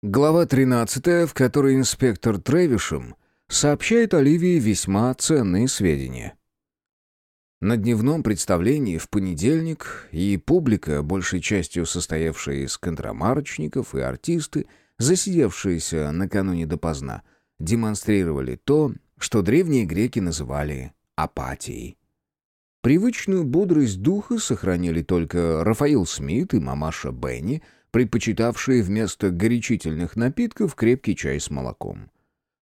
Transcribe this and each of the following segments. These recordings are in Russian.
Глава 13, в которой инспектор Тревишем сообщает Оливии весьма ценные сведения. На дневном представлении в понедельник и публика, большей частью состоявшая из контрамарочников и артисты, засидевшиеся накануне допоздна, демонстрировали то, что древние греки называли апатией. Привычную бодрость духа сохранили только Рафаил Смит и мамаша Бенни – предпочитавшие вместо горячительных напитков крепкий чай с молоком.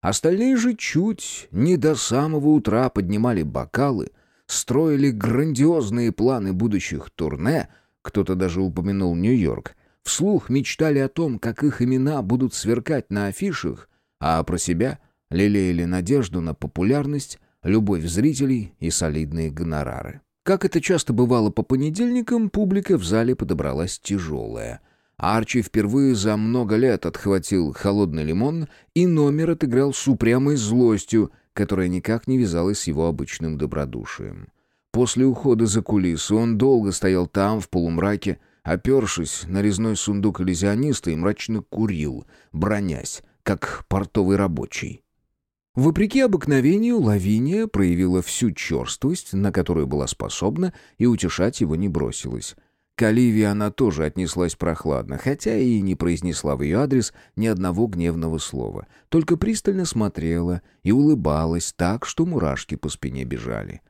Остальные же чуть не до самого утра поднимали бокалы, строили грандиозные планы будущих турне, кто-то даже упомянул Нью-Йорк, вслух мечтали о том, как их имена будут сверкать на афишах, а про себя лелеяли надежду на популярность, любовь зрителей и солидные гонорары. Как это часто бывало по понедельникам, публика в зале подобралась тяжелая — Арчи впервые за много лет отхватил холодный лимон и номер отыграл с упрямой злостью, которая никак не вязалась с его обычным добродушием. После ухода за кулисы он долго стоял там, в полумраке, опершись на резной сундук иллюзиониста и мрачно курил, бронясь, как портовый рабочий. Вопреки обыкновению, Лавиния проявила всю черствость, на которую была способна, и утешать его не бросилась. К Оливии она тоже отнеслась прохладно, хотя и не произнесла в ее адрес ни одного гневного слова, только пристально смотрела и улыбалась так, что мурашки по спине бежали.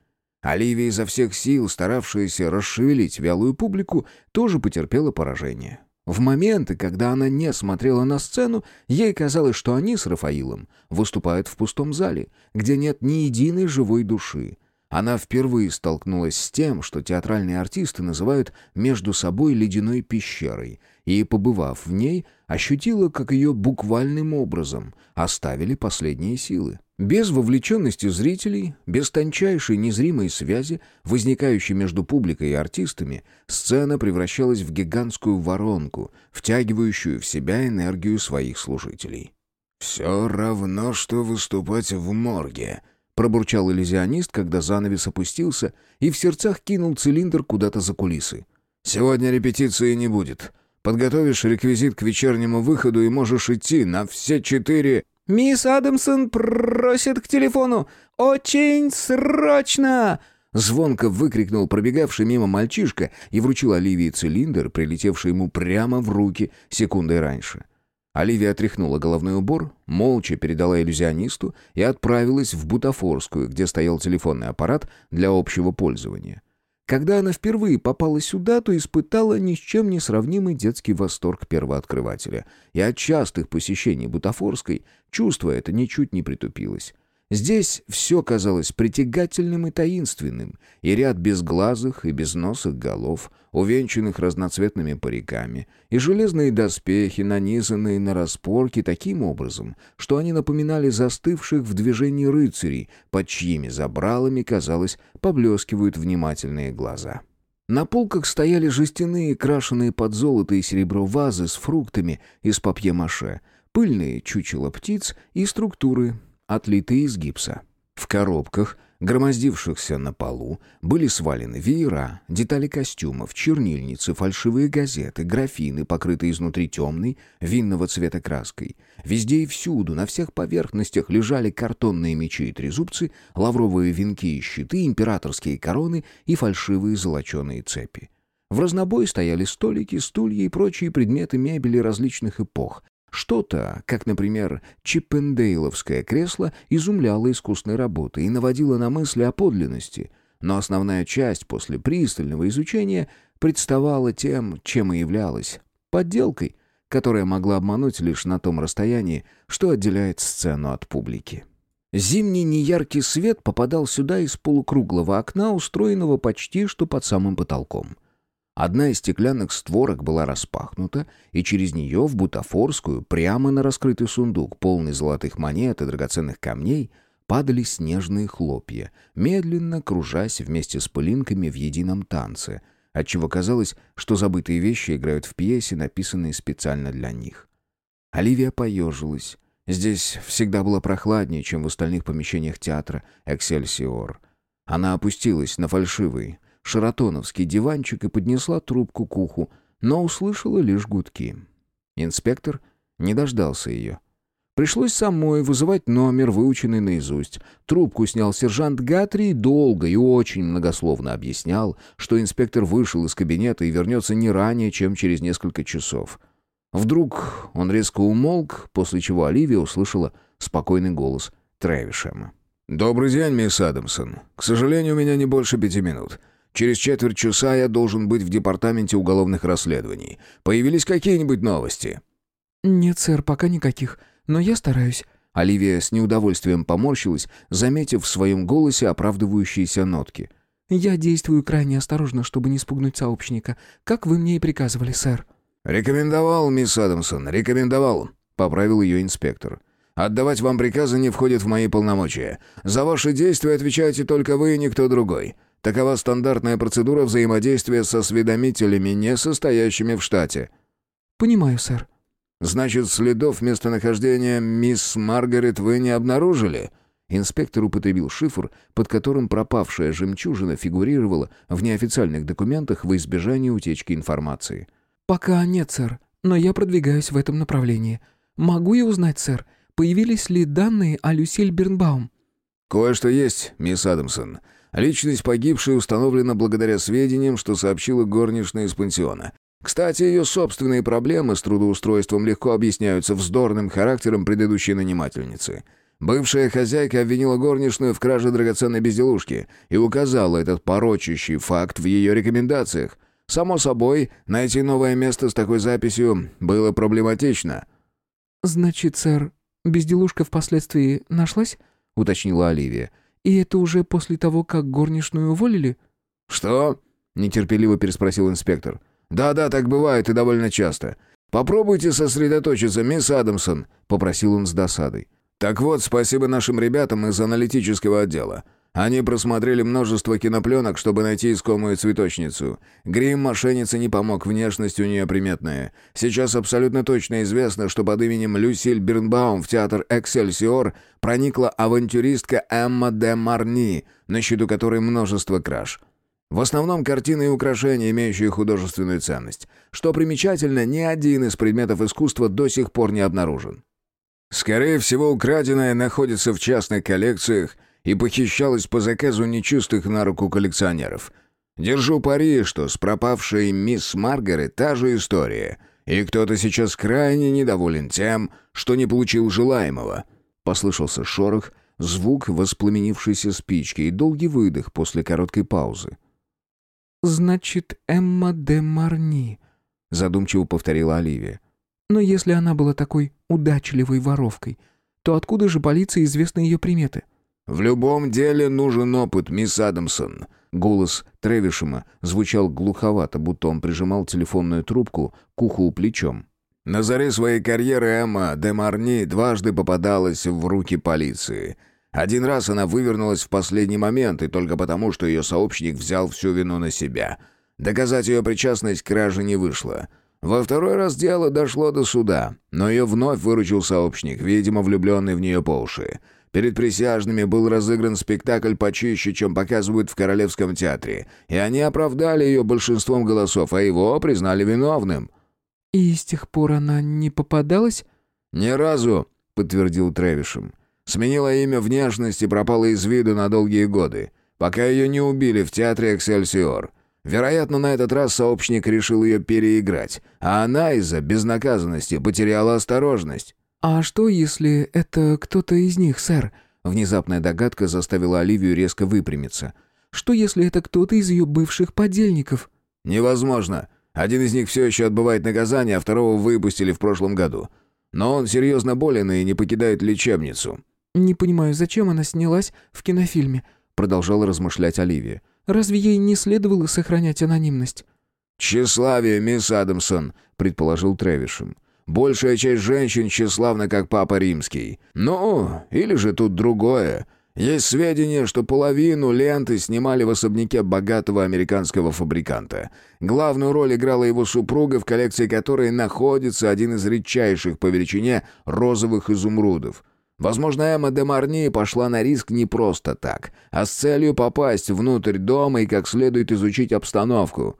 Оливия изо всех сил, старавшаяся расшевелить вялую публику, тоже потерпела поражение. В моменты, когда она не смотрела на сцену, ей казалось, что они с Рафаилом выступают в пустом зале, где нет ни единой живой души, она впервые столкнулась с тем, что театральные артисты называют между собой ледяной пещерой, и, побывав в ней, ощутила, как ее буквальным образом оставили последние силы. Без вовлеченности зрителей, без тончайшей незримой связи, возникающей между публикой и артистами, сцена превращалась в гигантскую воронку, втягивающую в себя энергию своих служителей. «Все равно, что выступать в морге», Пробурчал иллюзионист, когда занавес опустился, и в сердцах кинул цилиндр куда-то за кулисы. «Сегодня репетиции не будет. Подготовишь реквизит к вечернему выходу и можешь идти на все четыре...» «Мисс Адамсон просит к телефону! Очень срочно!» Звонко выкрикнул пробегавший мимо мальчишка и вручил Оливии цилиндр, прилетевший ему прямо в руки секундой раньше. Оливия отряхнула головной убор, молча передала иллюзионисту и отправилась в Бутафорскую, где стоял телефонный аппарат для общего пользования. Когда она впервые попала сюда, то испытала ни с чем не сравнимый детский восторг первооткрывателя, и от частых посещений Бутафорской чувство это ничуть не притупилось. Здесь все казалось притягательным и таинственным, и ряд безглазых и безносых голов, увенчанных разноцветными париками, и железные доспехи, нанизанные на распорки таким образом, что они напоминали застывших в движении рыцарей, под чьими забралами, казалось, поблескивают внимательные глаза. На полках стояли жестяные, крашеные под золото и серебро вазы с фруктами из папье-маше, пыльные чучела птиц и структуры, отлитые из гипса. В коробках, громоздившихся на полу, были свалены веера, детали костюмов, чернильницы, фальшивые газеты, графины, покрытые изнутри темной, винного цвета краской. Везде и всюду, на всех поверхностях лежали картонные мечи и трезубцы, лавровые венки и щиты, императорские короны и фальшивые золоченые цепи. В разнобой стояли столики, стулья и прочие предметы мебели различных эпох, что-то, как, например, чиппендейловское кресло, изумляло искусной работы и наводило на мысли о подлинности, но основная часть после пристального изучения представала тем, чем и являлась — подделкой, которая могла обмануть лишь на том расстоянии, что отделяет сцену от публики. Зимний неяркий свет попадал сюда из полукруглого окна, устроенного почти что под самым потолком — Одна из стеклянных створок была распахнута, и через нее в бутафорскую, прямо на раскрытый сундук, полный золотых монет и драгоценных камней, падали снежные хлопья, медленно кружась вместе с пылинками в едином танце, отчего казалось, что забытые вещи играют в пьесе, написанной специально для них. Оливия поежилась. Здесь всегда было прохладнее, чем в остальных помещениях театра «Эксельсиор». Она опустилась на фальшивый, шаратоновский диванчик и поднесла трубку к уху, но услышала лишь гудки. Инспектор Не дождался ее. Пришлось самой вызывать номер, выученный наизусть. Трубку снял сержант Гатри и долго и очень многословно объяснял, что инспектор вышел из кабинета и вернется не ранее, чем через несколько часов. Вдруг он резко умолк, после чего Оливия услышала спокойный голос Трэвишема. «Добрый день, мисс Адамсон. К сожалению, у меня не больше пяти минут. Через четверть часа я должен быть в департаменте уголовных расследований. Появились какие-нибудь новости?» «Нет, сэр, пока никаких. Но я стараюсь». Оливия с неудовольствием поморщилась, заметив в своем голосе оправдывающиеся нотки. «Я действую крайне осторожно, чтобы не спугнуть сообщника, как вы мне и приказывали, сэр». «Рекомендовал, мисс Адамсон, рекомендовал», — поправил ее инспектор. «Отдавать вам приказы не входит в мои полномочия. За ваши действия отвечаете только вы и никто другой. Такова стандартная процедура взаимодействия со осведомителями, не состоящими в штате». «Понимаю, сэр», «Значит, следов местонахождения мисс Маргарет вы не обнаружили?» Инспектор употребил шифр, под которым пропавшая жемчужина фигурировала в неофициальных документах в избежании утечки информации. «Пока нет, сэр, но я продвигаюсь в этом направлении. Могу я узнать, сэр, появились ли данные о Люсиль Бернбаум?» «Кое-что есть, мисс Адамсон. Личность погибшей установлена благодаря сведениям, что сообщила горничная из пансиона. Кстати, ее собственные проблемы с трудоустройством легко объясняются вздорным характером предыдущей нанимательницы. Бывшая хозяйка обвинила горничную в краже драгоценной безделушки и указала этот порочащий факт в ее рекомендациях. Само собой, найти новое место с такой записью было проблематично. «Значит, сэр, безделушка впоследствии нашлась?» — уточнила Оливия. «И это уже после того, как горничную уволили?» «Что?» — нетерпеливо переспросил инспектор. «Да-да, так бывает и довольно часто. Попробуйте сосредоточиться, мисс Адамсон», — попросил он с досадой. «Так вот, спасибо нашим ребятам из аналитического отдела. Они просмотрели множество кинопленок, чтобы найти искомую цветочницу. Грим мошенницы не помог, внешность у нее приметная. Сейчас абсолютно точно известно, что под именем Люсиль Бирнбаум в театр «Эксельсиор» проникла авантюристка Эмма де Марни, на счету которой множество краж. В основном картины и украшения, имеющие художественную ценность. Что примечательно, ни один из предметов искусства до сих пор не обнаружен. Скорее всего, украденное находится в частных коллекциях и похищалось по заказу нечистых на руку коллекционеров. Держу пари, что с пропавшей мисс Маргарет та же история, и кто-то сейчас крайне недоволен тем, что не получил желаемого. Послышался шорох, звук воспламенившейся спички и долгий выдох после короткой паузы. «Значит, Эмма де Марни», — задумчиво повторила Оливия. «Но если она была такой удачливой воровкой, то откуда же полиции известны ее приметы?» «В любом деле нужен опыт, мисс Адамсон». Голос Тревишема звучал глуховато, будто он прижимал телефонную трубку к уху плечом. На заре своей карьеры Эмма де Марни дважды попадалась в руки полиции — один раз она вывернулась в последний момент, и только потому, что ее сообщник взял всю вину на себя. Доказать ее причастность к краже не вышло. Во второй раз дело дошло до суда, но ее вновь выручил сообщник, видимо, влюбленный в нее по уши. Перед присяжными был разыгран спектакль почище, чем показывают в Королевском театре, и они оправдали ее большинством голосов, а его признали виновным. «И с тех пор она не попадалась?» «Ни разу», — подтвердил Тревишем. Сменила имя внешность и пропала из виду на долгие годы, пока ее не убили в театре «Эксельсиор». Вероятно, на этот раз сообщник решил ее переиграть, а она из-за безнаказанности потеряла осторожность. «А что, если это кто-то из них, сэр?» Внезапная догадка заставила Оливию резко выпрямиться. «Что, если это кто-то из ее бывших подельников?» «Невозможно. Один из них все еще отбывает наказание, а второго выпустили в прошлом году. Но он серьезно болен и не покидает лечебницу. «Не понимаю, зачем она снялась в кинофильме?» продолжала размышлять Оливия. «Разве ей не следовало сохранять анонимность?» «Тщеславие, мисс Адамсон», — предположил Тревишем. «Большая часть женщин тщеславна, как Папа Римский. Ну, или же тут другое. Есть сведения, что половину ленты снимали в особняке богатого американского фабриканта. Главную роль играла его супруга, в коллекции которой находится один из редчайших по величине розовых изумрудов — Возможно, Эмма де Марни пошла на риск не просто так, а с целью попасть внутрь дома и как следует изучить обстановку.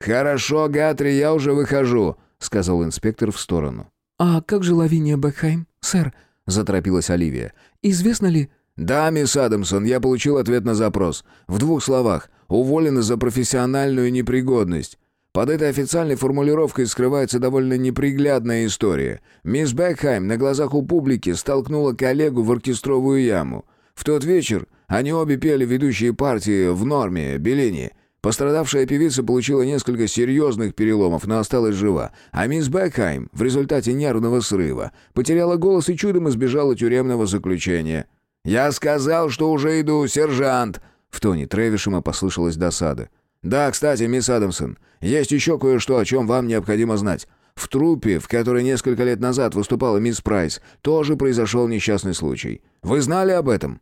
«Хорошо, Гатри, я уже выхожу», — сказал инспектор в сторону. «А как же Лавиния Бекхайм, сэр?» — заторопилась Оливия. «Известно ли...» «Да, мисс Адамсон, я получил ответ на запрос. В двух словах. Уволена за профессиональную непригодность. Под этой официальной формулировкой скрывается довольно неприглядная история. Мисс Бекхайм на глазах у публики столкнула коллегу в оркестровую яму. В тот вечер они обе пели ведущие партии в норме, Беллини. Пострадавшая певица получила несколько серьезных переломов, но осталась жива. А мисс Бекхайм в результате нервного срыва потеряла голос и чудом избежала тюремного заключения. «Я сказал, что уже иду, сержант!» В тоне Тревишема послышалась досада. «Да, кстати, мисс Адамсон, есть еще кое-что, о чем вам необходимо знать. В трупе, в которой несколько лет назад выступала мисс Прайс, тоже произошел несчастный случай. Вы знали об этом?»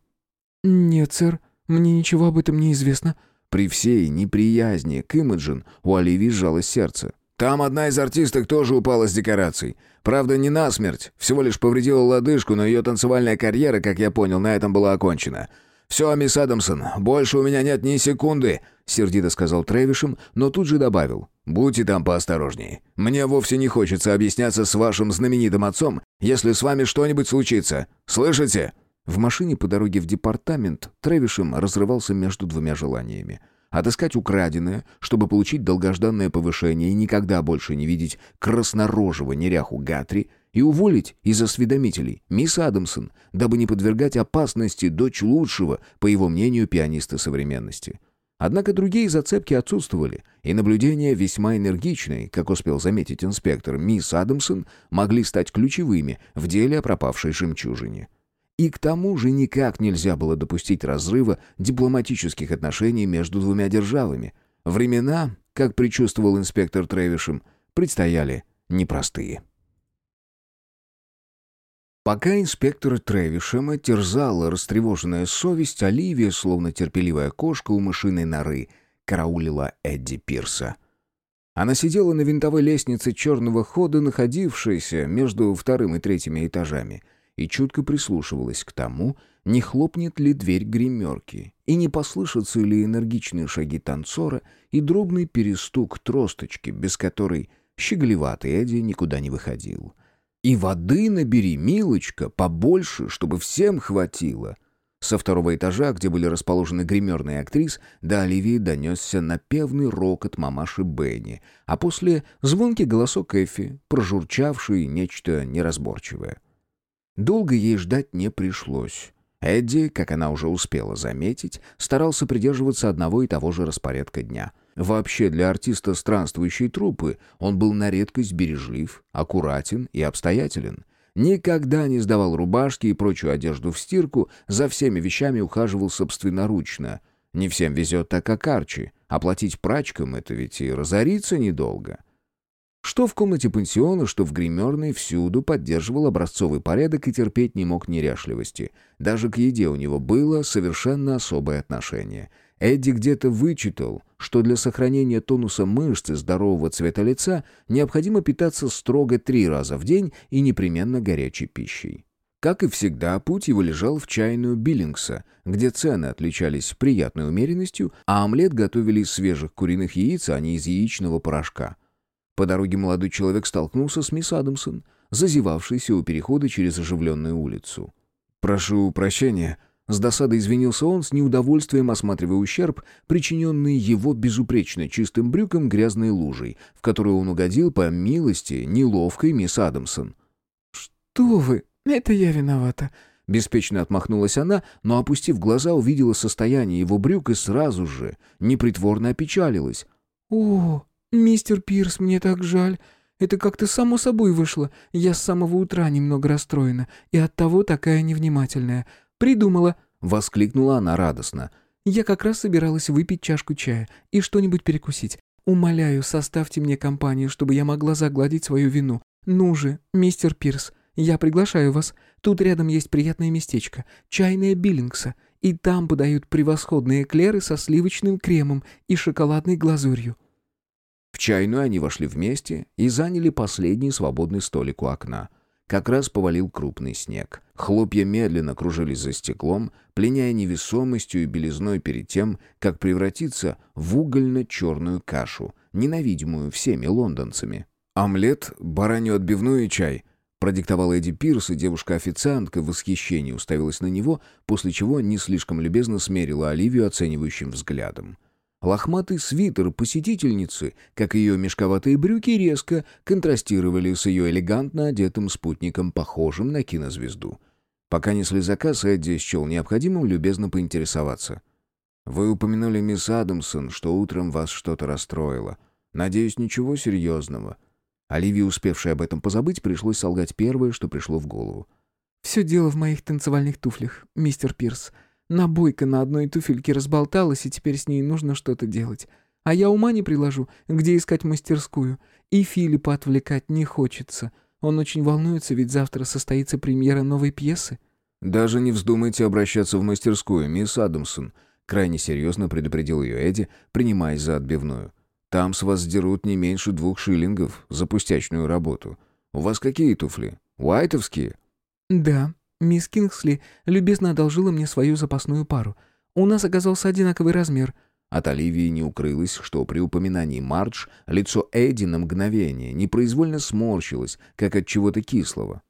«Нет, сэр, мне ничего об этом не известно». При всей неприязни к Имаджин у Оливии сжалось сердце. «Там одна из артисток тоже упала с декораций. Правда, не насмерть, всего лишь повредила лодыжку, но ее танцевальная карьера, как я понял, на этом была окончена. «Все, мисс Адамсон, больше у меня нет ни секунды», — сердито сказал Трэвишем, но тут же добавил. «Будьте там поосторожнее. Мне вовсе не хочется объясняться с вашим знаменитым отцом, если с вами что-нибудь случится. Слышите?» В машине по дороге в департамент Трэвишем разрывался между двумя желаниями. Отыскать украденное, чтобы получить долгожданное повышение и никогда больше не видеть краснорожего неряху Гатри, и уволить из осведомителей мисс Адамсон, дабы не подвергать опасности дочь лучшего, по его мнению, пианиста современности. Однако другие зацепки отсутствовали, и наблюдения весьма энергичные, как успел заметить инспектор, мисс Адамсон могли стать ключевыми в деле о пропавшей жемчужине. И к тому же никак нельзя было допустить разрыва дипломатических отношений между двумя державами. Времена, как предчувствовал инспектор Тревишем, предстояли непростые. Пока инспектора Тревишема терзала растревоженная совесть, Оливия, словно терпеливая кошка у мышиной норы, караулила Эдди Пирса. Она сидела на винтовой лестнице черного хода, находившейся между вторым и третьими этажами, и чутко прислушивалась к тому, не хлопнет ли дверь гримерки, и не послышатся ли энергичные шаги танцора и дробный перестук тросточки, без которой щеголеватый Эдди никуда не выходил. И воды набери, милочка, побольше, чтобы всем хватило. Со второго этажа, где были расположены гримерные актрис, до Оливии донесся напевный рокот мамаши Бенни, а после звонкий голосок Эффи, прожурчавший нечто неразборчивое. Долго ей ждать не пришлось. Эдди, как она уже успела заметить, старался придерживаться одного и того же распорядка дня. Вообще для артиста странствующей труппы он был на редкость бережлив, аккуратен и обстоятелен. Никогда не сдавал рубашки и прочую одежду в стирку, за всеми вещами ухаживал собственноручно. Не всем везет так, как Арчи. Оплатить прачкам это ведь и разориться недолго. Что в комнате пансиона, что в гримерной, всюду поддерживал образцовый порядок и терпеть не мог неряшливости. Даже к еде у него было совершенно особое отношение — Эдди где-то вычитал, что для сохранения тонуса мышц и здорового цвета лица необходимо питаться строго три раза в день и непременно горячей пищей. Как и всегда, путь его лежал в чайную Биллингса, где цены отличались приятной умеренностью, а омлет готовили из свежих куриных яиц, а не из яичного порошка. По дороге молодой человек столкнулся с мисс Адамсон, зазевавшейся у перехода через оживленную улицу. «Прошу прощения», с досадой извинился он, с неудовольствием осматривая ущерб, причиненный его безупречно чистым брюком грязной лужей, в которую он угодил по милости неловкой мисс Адамсон. «Что вы? Это я виновата», Беспечно отмахнулась она, но, опустив глаза, увидела состояние его брюк и сразу же непритворно опечалилась. «О, мистер Пирс, мне так жаль. Это как-то само собой вышло. Я с самого утра немного расстроена, и оттого такая невнимательная. «Придумала!» — воскликнула она радостно. «Я как раз собиралась выпить чашку чая и что-нибудь перекусить. Умоляю, составьте мне компанию, чтобы я могла загладить свою вину. Ну же, мистер Пирс, я приглашаю вас. Тут рядом есть приятное местечко, чайная Биллингса, и там подают превосходные эклеры со сливочным кремом и шоколадной глазурью». В чайную они вошли вместе и заняли последний свободный столик у окна. Как раз повалил крупный снег. Хлопья медленно кружились за стеклом, пленяя невесомостью и белизной перед тем, как превратиться в угольно-черную кашу, ненавидимую всеми лондонцами. «Омлет, баранью отбивную и чай», Продиктовала Эдди Пирс, и девушка-официантка в восхищении уставилась на него, после чего не слишком любезно смерила Оливию оценивающим взглядом. Лохматый свитер посетительницы, как ее мешковатые брюки, резко контрастировали с ее элегантно одетым спутником, похожим на кинозвезду. Пока несли заказ, Эдди счел необходимым любезно поинтересоваться. «Вы упомянули, мисс Адамсон, что утром вас что-то расстроило. Надеюсь, ничего серьезного». Оливии, успевшей об этом позабыть, пришлось солгать первое, что пришло в голову. «Все дело в моих танцевальных туфлях, мистер Пирс. Набойка на одной туфельке разболталась, и теперь с ней нужно что-то делать. А я ума не приложу, где искать мастерскую. И Филиппа отвлекать не хочется. Он очень волнуется, ведь завтра состоится премьера новой пьесы». «Даже не вздумайте обращаться в мастерскую, мисс Адамсон», крайне серьезно предупредил ее Эдди, принимаясь за отбивную. Там с вас сдерут не меньше двух шиллингов за пустячную работу. У вас какие туфли? Уайтовские?» «Да. Мисс Кингсли любезно одолжила мне свою запасную пару. У нас оказался одинаковый размер». От Оливии не укрылось, что при упоминании Мардж лицо Эдди на мгновение непроизвольно сморщилось, как от чего-то кислого.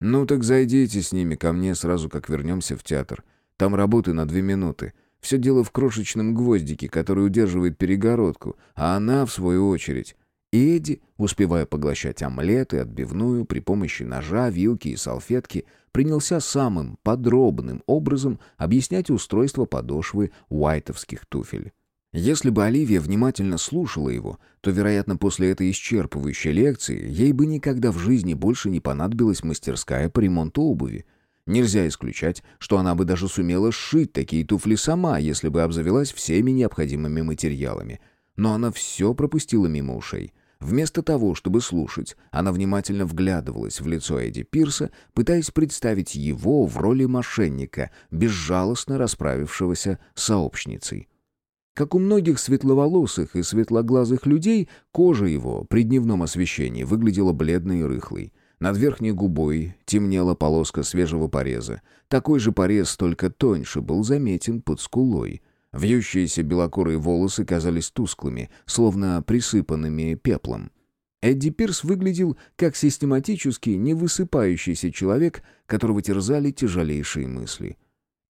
«Ну так зайдите с ними ко мне сразу, как вернемся в театр. Там работы на две минуты. Все дело в крошечном гвоздике, который удерживает перегородку, а она, в свою очередь... И Эдди, успевая поглощать омлет и отбивную при помощи ножа, вилки и салфетки, принялся самым подробным образом объяснять устройство подошвы уайтовских туфель. Если бы Оливия внимательно слушала его, то, вероятно, после этой исчерпывающей лекции ей бы никогда в жизни больше не понадобилась мастерская по ремонту обуви, Нельзя исключать, что она бы даже сумела сшить такие туфли сама, если бы обзавелась всеми необходимыми материалами. Но она все пропустила мимо ушей. Вместо того, чтобы слушать, она внимательно вглядывалась в лицо Эдди Пирса, пытаясь представить его в роли мошенника, безжалостно расправившегося с сообщницей. Как у многих светловолосых и светлоглазых людей, кожа его при дневном освещении выглядела бледной и рыхлой. Над верхней губой темнела полоска свежего пореза. Такой же порез, только тоньше, был заметен под скулой. Вьющиеся белокурые волосы казались тусклыми, словно присыпанными пеплом. Эдди Пирс выглядел как систематически не высыпающийся человек, которого терзали тяжелейшие мысли.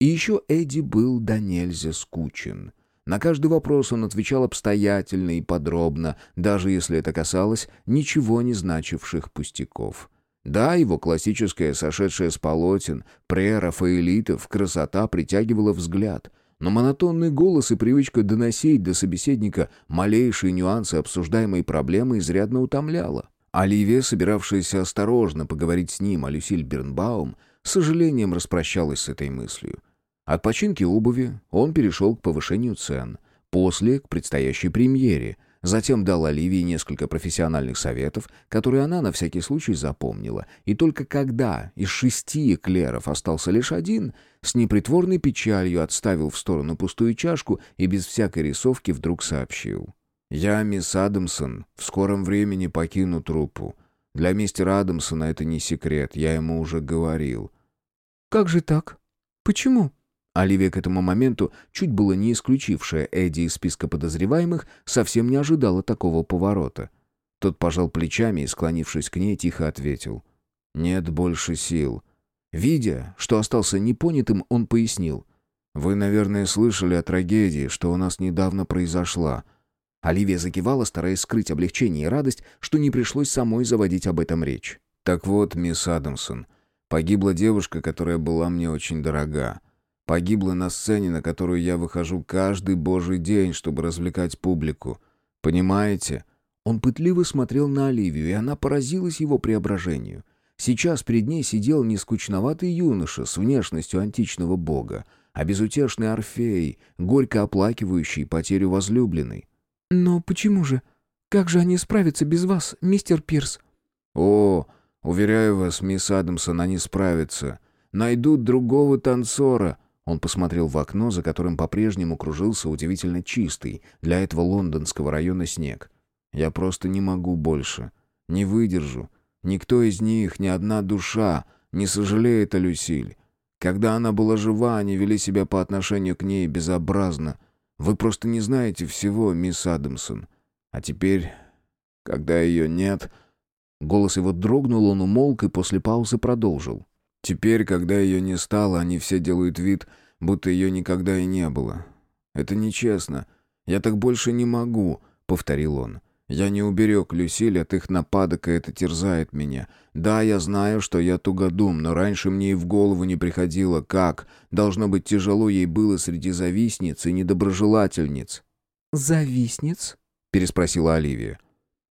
И еще Эдди был до нельзя скучен. На каждый вопрос он отвечал обстоятельно и подробно, даже если это касалось ничего не значивших пустяков. Да, его классическая, сошедшая с полотен, прерафаэлитов, красота притягивала взгляд, но монотонный голос и привычка доносить до собеседника малейшие нюансы обсуждаемой проблемы изрядно утомляла. Оливия, собиравшаяся осторожно поговорить с ним о Люсиль Бернбаум, с сожалением распрощалась с этой мыслью. От починки обуви он перешел к повышению цен, после — к предстоящей премьере — Затем дал Оливии несколько профессиональных советов, которые она на всякий случай запомнила. И только когда из шести эклеров остался лишь один, с непритворной печалью отставил в сторону пустую чашку и без всякой рисовки вдруг сообщил. «Я, мисс Адамсон, в скором времени покину труппу. Для мистера Адамсона это не секрет, я ему уже говорил». «Как же так? Почему?» Оливия к этому моменту, чуть было не исключившая Эдди из списка подозреваемых, совсем не ожидала такого поворота. Тот пожал плечами и, склонившись к ней, тихо ответил. «Нет больше сил». Видя, что остался непонятым, он пояснил. «Вы, наверное, слышали о трагедии, что у нас недавно произошла». Оливия закивала, стараясь скрыть облегчение и радость, что не пришлось самой заводить об этом речь. «Так вот, мисс Адамсон, погибла девушка, которая была мне очень дорога. Погибла на сцене, на которую я выхожу каждый божий день, чтобы развлекать публику. Понимаете? Он пытливо смотрел на Оливию, и она поразилась его преображению. Сейчас перед ней сидел не скучноватый юноша с внешностью античного бога, а безутешный Орфей, горько оплакивающий потерю возлюбленной. «Но почему же? Как же они справятся без вас, мистер Пирс?» «О, уверяю вас, мисс Адамсон, они справятся. Найдут другого танцора», он посмотрел в окно, за которым по-прежнему кружился удивительно чистый для этого лондонского района снег. «Я просто не могу больше. Не выдержу. Никто из них, ни одна душа не сожалеет о Люсиль. Когда она была жива, они вели себя по отношению к ней безобразно. Вы просто не знаете всего, мисс Адамсон. А теперь, когда ее нет...» Голос его дрогнул, он умолк и после паузы продолжил. «Теперь, когда ее не стало, они все делают вид, будто ее никогда и не было. Это нечестно. Я так больше не могу», — повторил он. «Я не уберег Люсиль от их нападок, и это терзает меня. Да, я знаю, что я тугодум, но раньше мне и в голову не приходило, как. Должно быть, тяжело ей было среди завистниц и недоброжелательниц». «Завистниц?» — переспросила Оливия.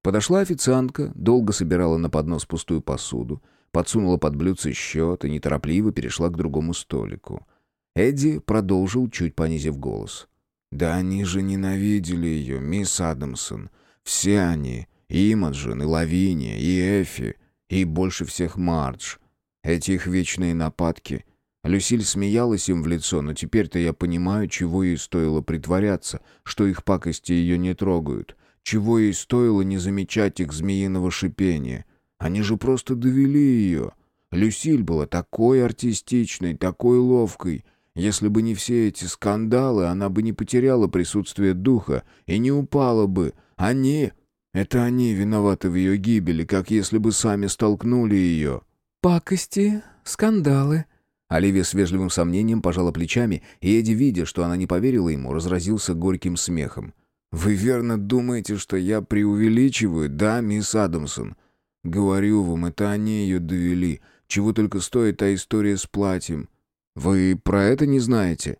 Подошла официантка, долго собирала на поднос пустую посуду, подсунула под блюдце счет и неторопливо перешла к другому столику. Эдди продолжил, чуть понизив голос. «Да они же ненавидели ее, мисс Адамсон. Все они, и Имаджин, и Лавиния, и Эфи, и больше всех Мардж. Эти их вечные нападки. Люсиль смеялась им в лицо, но теперь-то я понимаю, чего ей стоило притворяться, что их пакости ее не трогают. Чего ей стоило не замечать их змеиного шипения? Они же просто довели ее. Люсиль была такой артистичной, такой ловкой. Если бы не все эти скандалы, она бы не потеряла присутствие духа и не упала бы. Они... Это они виноваты в ее гибели, как если бы сами столкнули ее. «Пакости, скандалы», Оливия с вежливым сомнением пожала плечами, и Эдди, видя, что она не поверила ему, разразился горьким смехом. «Вы верно думаете, что я преувеличиваю, да, мисс Адамсон? Говорю вам, это они ее довели. Чего только стоит та история с платьем. Вы про это не знаете?»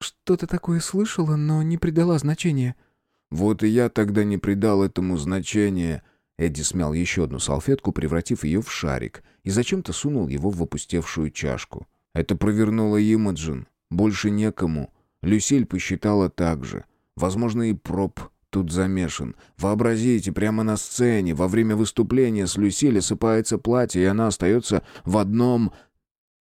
«Что-то такое слышала, но не придала значения». «Вот и я тогда не придал этому значения». Эдди смял еще одну салфетку, превратив ее в шарик, и зачем-то сунул его в опустевшую чашку. Это провернула Имаджин. Больше некому. Люсиль посчитала так же. Возможно, и проб тут замешан. Вообразите, прямо на сцене, во время выступления с Люсиль осыпается платье, и она остается в одном...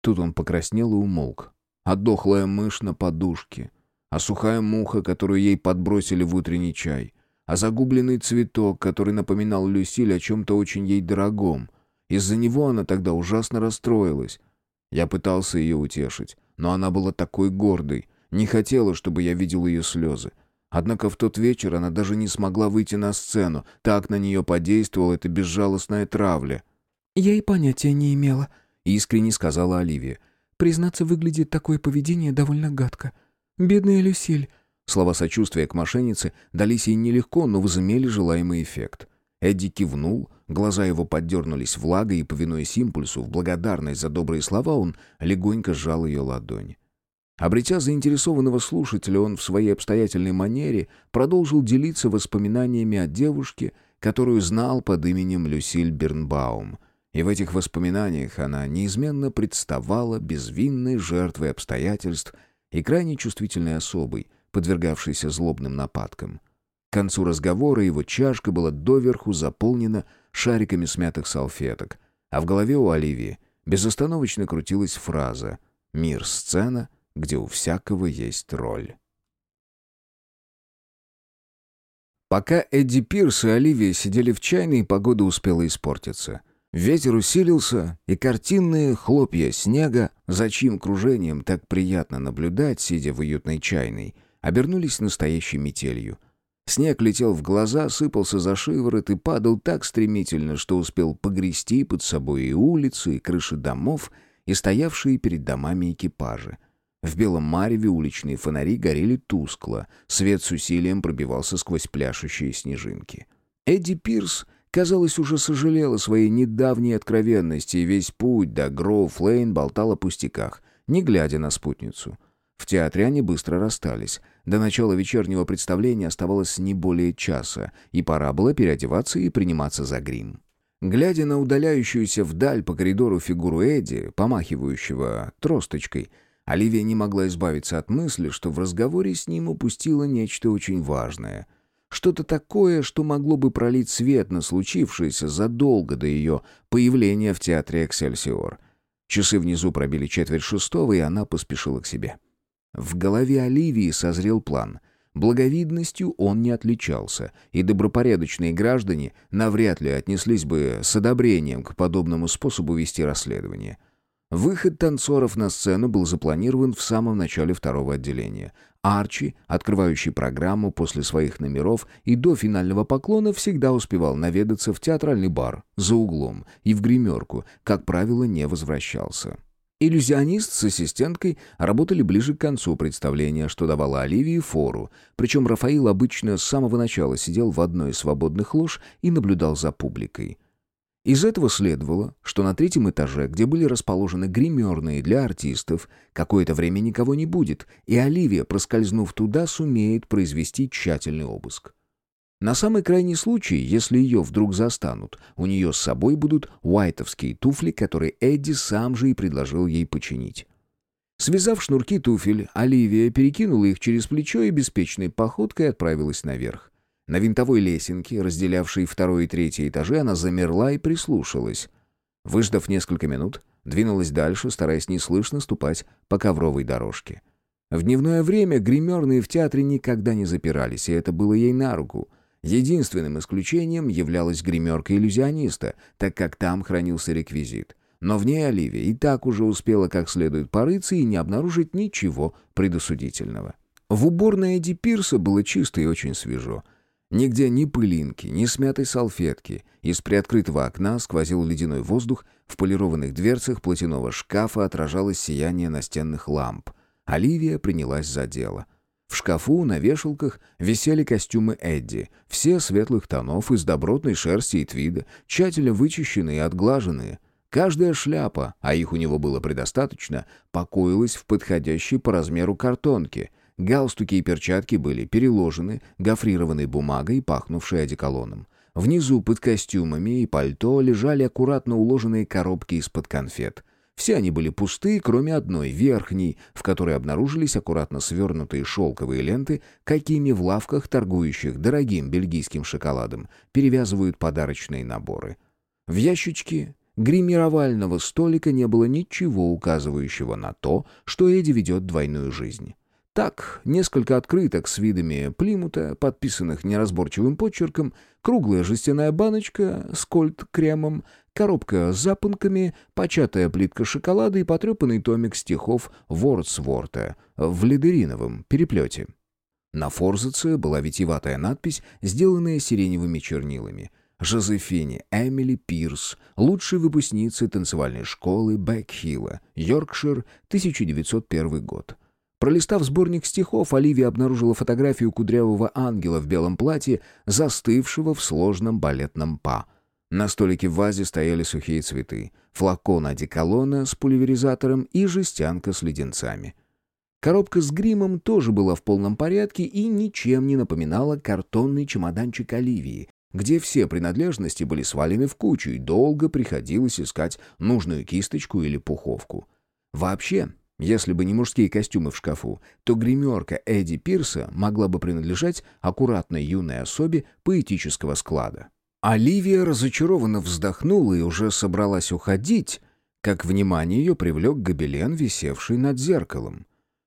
Тут он покраснел и умолк. А дохлая мышь на подушке. А сухая муха, которую ей подбросили в утренний чай. А загубленный цветок, который напоминал Люсиль о чем-то очень ей дорогом. Из-за него она тогда ужасно расстроилась. Я пытался ее утешить, но она была такой гордой, не хотела, чтобы я видел ее слезы. Однако в тот вечер она даже не смогла выйти на сцену, так на нее подействовала эта безжалостная травля. «Я и понятия не имела», — искренне сказала Оливия. «Признаться, выглядит такое поведение довольно гадко. Бедная Люсиль». Слова сочувствия к мошеннице дались ей нелегко, но возымели желаемый эффект. Эдди кивнул, глаза его поддернулись влагой, и, повинуясь импульсу, в благодарность за добрые слова, он легонько сжал ее ладонь. Обретя заинтересованного слушателя, он в своей обстоятельной манере продолжил делиться воспоминаниями о девушке, которую знал под именем Люсиль Бернбаум. И в этих воспоминаниях она неизменно представала безвинной жертвой обстоятельств и крайне чувствительной особой, подвергавшейся злобным нападкам. К концу разговора его чашка была доверху заполнена шариками смятых салфеток, а в голове у Оливии безостановочно крутилась фраза «Мир-сцена», где у всякого есть роль. Пока Эдди Пирс и Оливия сидели в чайной, погода успела испортиться. Ветер усилился, и картинные хлопья снега, за чьим кружением так приятно наблюдать, сидя в уютной чайной, обернулись настоящей метелью. Снег летел в глаза, сыпался за шиворот и падал так стремительно, что успел погрести под собой и улицы, и крыши домов, и стоявшие перед домами экипажи — в белом мареве уличные фонари горели тускло, свет с усилием пробивался сквозь пляшущие снежинки. Эдди Пирс, казалось, уже сожалел о своей недавней откровенности, и весь путь до Гроув-Лейн болтал о пустяках, не глядя на спутницу. В театре они быстро расстались. До начала вечернего представления оставалось не более часа, и пора было переодеваться и приниматься за грим. Глядя на удаляющуюся вдаль по коридору фигуру Эдди, помахивающего тросточкой, Оливия не могла избавиться от мысли, что в разговоре с ним упустила нечто очень важное. Что-то такое, что могло бы пролить свет на случившееся задолго до ее появления в театре «Эксельсиор». Часы внизу пробили четверть шестого, и она поспешила к себе. В голове Оливии созрел план. Благовидностью он не отличался, и добропорядочные граждане навряд ли отнеслись бы с одобрением к подобному способу вести расследование — Выход танцоров на сцену был запланирован в самом начале второго отделения. Арчи, открывающий программу после своих номеров и до финального поклона, всегда успевал наведаться в театральный бар за углом и в гримерку, как правило, не возвращался. Иллюзионист с ассистенткой работали ближе к концу представления, что давало Оливии фору, причем Рафаил обычно с самого начала сидел в одной из свободных лож и наблюдал за публикой. Из этого следовало, что на третьем этаже, где были расположены гримерные для артистов, какое-то время никого не будет, и Оливия, проскользнув туда, сумеет произвести тщательный обыск. На самый крайний случай, если ее вдруг застанут, у нее с собой будут уайтовские туфли, которые Эдди сам же и предложил ей починить. Связав шнурки туфель, Оливия перекинула их через плечо и беспечной походкой отправилась наверх. На винтовой лесенке, разделявшей второй и третий этажи, она замерла и прислушалась. Выждав несколько минут, двинулась дальше, стараясь неслышно ступать по ковровой дорожке. В дневное время гримерные в театре никогда не запирались, и это было ей на руку — Единственным исключением являлась гримерка иллюзиониста, так как там хранился реквизит. Но в ней Оливия и так уже успела как следует порыться и не обнаружить ничего предосудительного. В уборной Эдди Пирса было чисто и очень свежо. Нигде ни пылинки, ни смятой салфетки. Из приоткрытого окна сквозил ледяной воздух, в полированных дверцах платяного шкафа отражалось сияние настенных ламп. Оливия принялась за дело — в шкафу на вешалках висели костюмы Эдди, все светлых тонов из добротной шерсти и твида, тщательно вычищенные и отглаженные. Каждая шляпа, а их у него было предостаточно, покоилась в подходящей по размеру картонке. Галстуки и перчатки были переложены гофрированной бумагой, пахнувшей одеколоном. Внизу под костюмами и пальто лежали аккуратно уложенные коробки из-под конфет. Все они были пусты, кроме одной, верхней, в которой обнаружились аккуратно свернутые шелковые ленты, какими в лавках, торгующих дорогим бельгийским шоколадом, перевязывают подарочные наборы. В ящичке гримировального столика не было ничего указывающего на то, что Эдди ведет двойную жизнь. Так, несколько открыток с видами Плимута, подписанных неразборчивым почерком, круглая жестяная баночка с кольт-кремом, коробка с запонками, початая плитка шоколада и потрепанный томик стихов Вордсворта в лидериновом переплете. На форзаце была витиеватая надпись, сделанная сиреневыми чернилами. Жозефине Эмили Пирс, лучшей выпускницы танцевальной школы Бэкхилла, Йоркшир, 1901 год. Пролистав сборник стихов, Оливия обнаружила фотографию кудрявого ангела в белом платье, застывшего в сложном балетном па. На столике в вазе стояли сухие цветы, флакон одеколона с пульверизатором и жестянка с леденцами. Коробка с гримом тоже была в полном порядке и ничем не напоминала картонный чемоданчик Оливии, где все принадлежности были свалены в кучу и долго приходилось искать нужную кисточку или пуховку. Вообще, если бы не мужские костюмы в шкафу, то гримерка Эдди Пирса могла бы принадлежать аккуратной юной особе поэтического склада. Оливия разочарованно вздохнула и уже собралась уходить, как внимание ее привлек гобелен, висевший над зеркалом.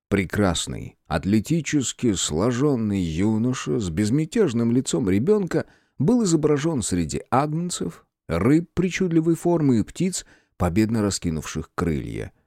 Прекрасный, атлетически сложенный юноша с безмятежным лицом ребенка был изображен среди агнцев, рыб причудливой формы и птиц, победно раскинувших крылья —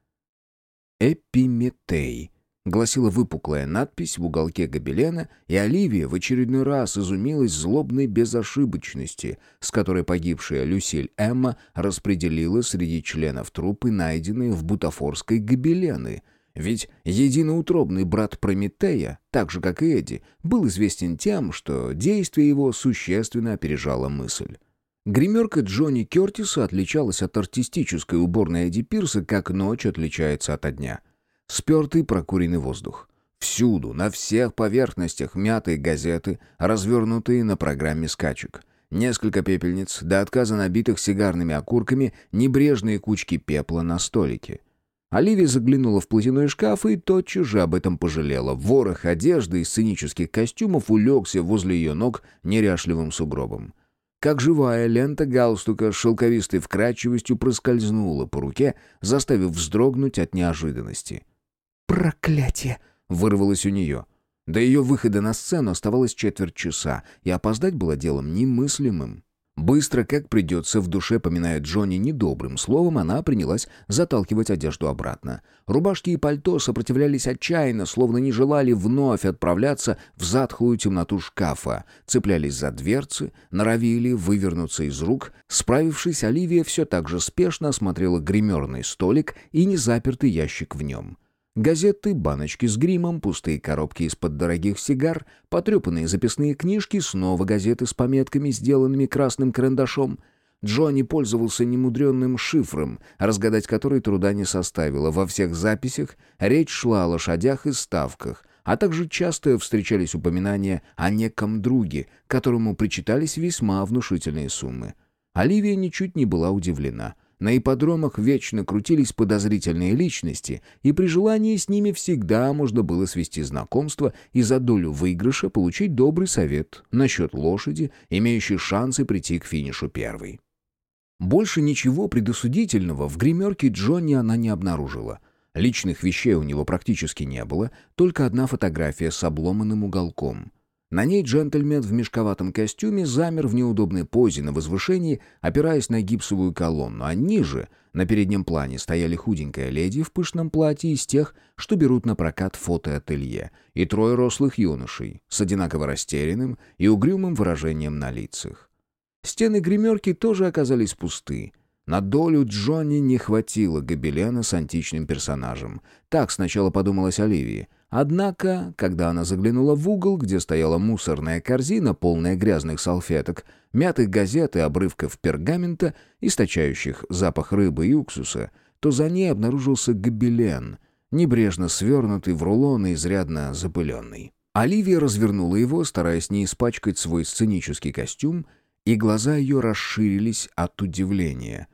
«Эпиметей», — гласила выпуклая надпись в уголке гобелена, и Оливия в очередной раз изумилась злобной безошибочности, с которой погибшая Люсиль Эмма распределила среди членов трупы найденные в бутафорской гобелены — ведь единоутробный брат Прометея, так же как и Эдди, был известен тем, что действие его существенно опережало мысль. Гримерка Джонни Кертиса отличалась от артистической уборной Эдди Пирса, как ночь отличается от дня. Спертый прокуренный воздух. Всюду, на всех поверхностях мятые газеты, развернутые на программе скачек. Несколько пепельниц, до отказа набитых сигарными окурками, небрежные кучки пепла на столике. Оливия заглянула в платяной шкаф и тотчас же об этом пожалела. Ворох одежды и сценических костюмов улегся возле ее ног неряшливым сугробом. Как живая лента галстука с шелковистой вкрадчивостью проскользнула по руке, заставив вздрогнуть от неожиданности. «Проклятие!» — вырвалось у нее. До ее выхода на сцену оставалось четверть часа, и опоздать было делом немыслимым. Быстро, как придется, в душе поминая Джонни недобрым словом, она принялась заталкивать одежду обратно. Рубашки и пальто сопротивлялись отчаянно, словно не желали вновь отправляться в затхлую темноту шкафа, цеплялись за дверцы, норовили вывернуться из рук. Справившись, Оливия все так же спешно осмотрела гримерный столик и незапертый ящик в нем. Газеты, баночки с гримом, пустые коробки из-под дорогих сигар, потрепанные записные книжки, снова газеты с пометками, сделанными красным карандашом. Джонни пользовался немудренным шифром, разгадать который труда не составило. Во всех записях речь шла о лошадях и ставках, а также часто встречались упоминания о неком друге, которому причитались весьма внушительные суммы. Оливия ничуть не была удивлена — на ипподромах вечно крутились подозрительные личности, и при желании с ними всегда можно было свести знакомство и за долю выигрыша получить добрый совет насчет лошади, имеющей шансы прийти к финишу первой. Больше ничего предосудительного в гримерке Джонни она не обнаружила. Личных вещей у него практически не было, только одна фотография с обломанным уголком. На ней джентльмен в мешковатом костюме замер в неудобной позе на возвышении, опираясь на гипсовую колонну, а ниже, на переднем плане, стояли худенькая леди в пышном платье из тех, что берут на прокат фотоателье, и трое рослых юношей с одинаково растерянным и угрюмым выражением на лицах. Стены гримерки тоже оказались пусты. На долю Джонни не хватило гобелена с античным персонажем. Так сначала подумалось Оливии. Однако, когда она заглянула в угол, где стояла мусорная корзина, полная грязных салфеток, мятых газет и обрывков пергамента, источающих запах рыбы и уксуса, то за ней обнаружился гобелен, небрежно свернутый в рулон и изрядно запыленный. Оливия развернула его, стараясь не испачкать свой сценический костюм, и глаза ее расширились от удивления.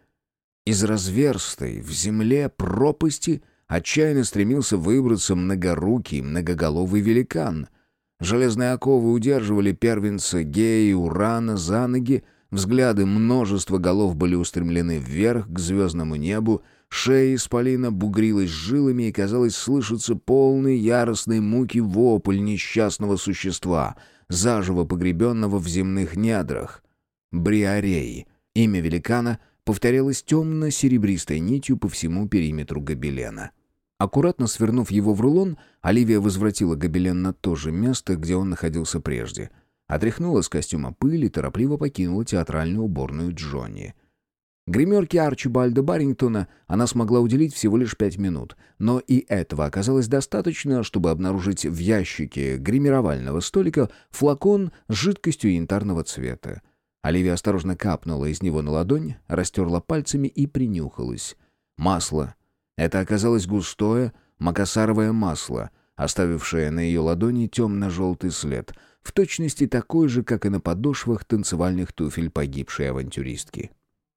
Из разверстой в земле пропасти — Отчаянно стремился выбраться многорукий, многоголовый великан. Железные оковы удерживали первенца Гея и Урана за ноги, взгляды множества голов были устремлены вверх, к звездному небу, шея исполина бугрилась жилами и, казалось, слышится полный яростной муки вопль несчастного существа, заживо погребенного в земных недрах. Бриарей. Имя великана повторялось темно-серебристой нитью по всему периметру гобелена. Аккуратно свернув его в рулон, Оливия возвратила гобелен на то же место, где он находился прежде. Отряхнула с костюма пыль и торопливо покинула театральную уборную Джонни. Гримерке Арчибальда Баррингтона она смогла уделить всего лишь пять минут, но и этого оказалось достаточно, чтобы обнаружить в ящике гримировального столика флакон с жидкостью янтарного цвета. Оливия осторожно капнула из него на ладонь, растерла пальцами и принюхалась. Масло это оказалось густое макасаровое масло, оставившее на ее ладони темно-желтый след, в точности такой же, как и на подошвах танцевальных туфель погибшей авантюристки.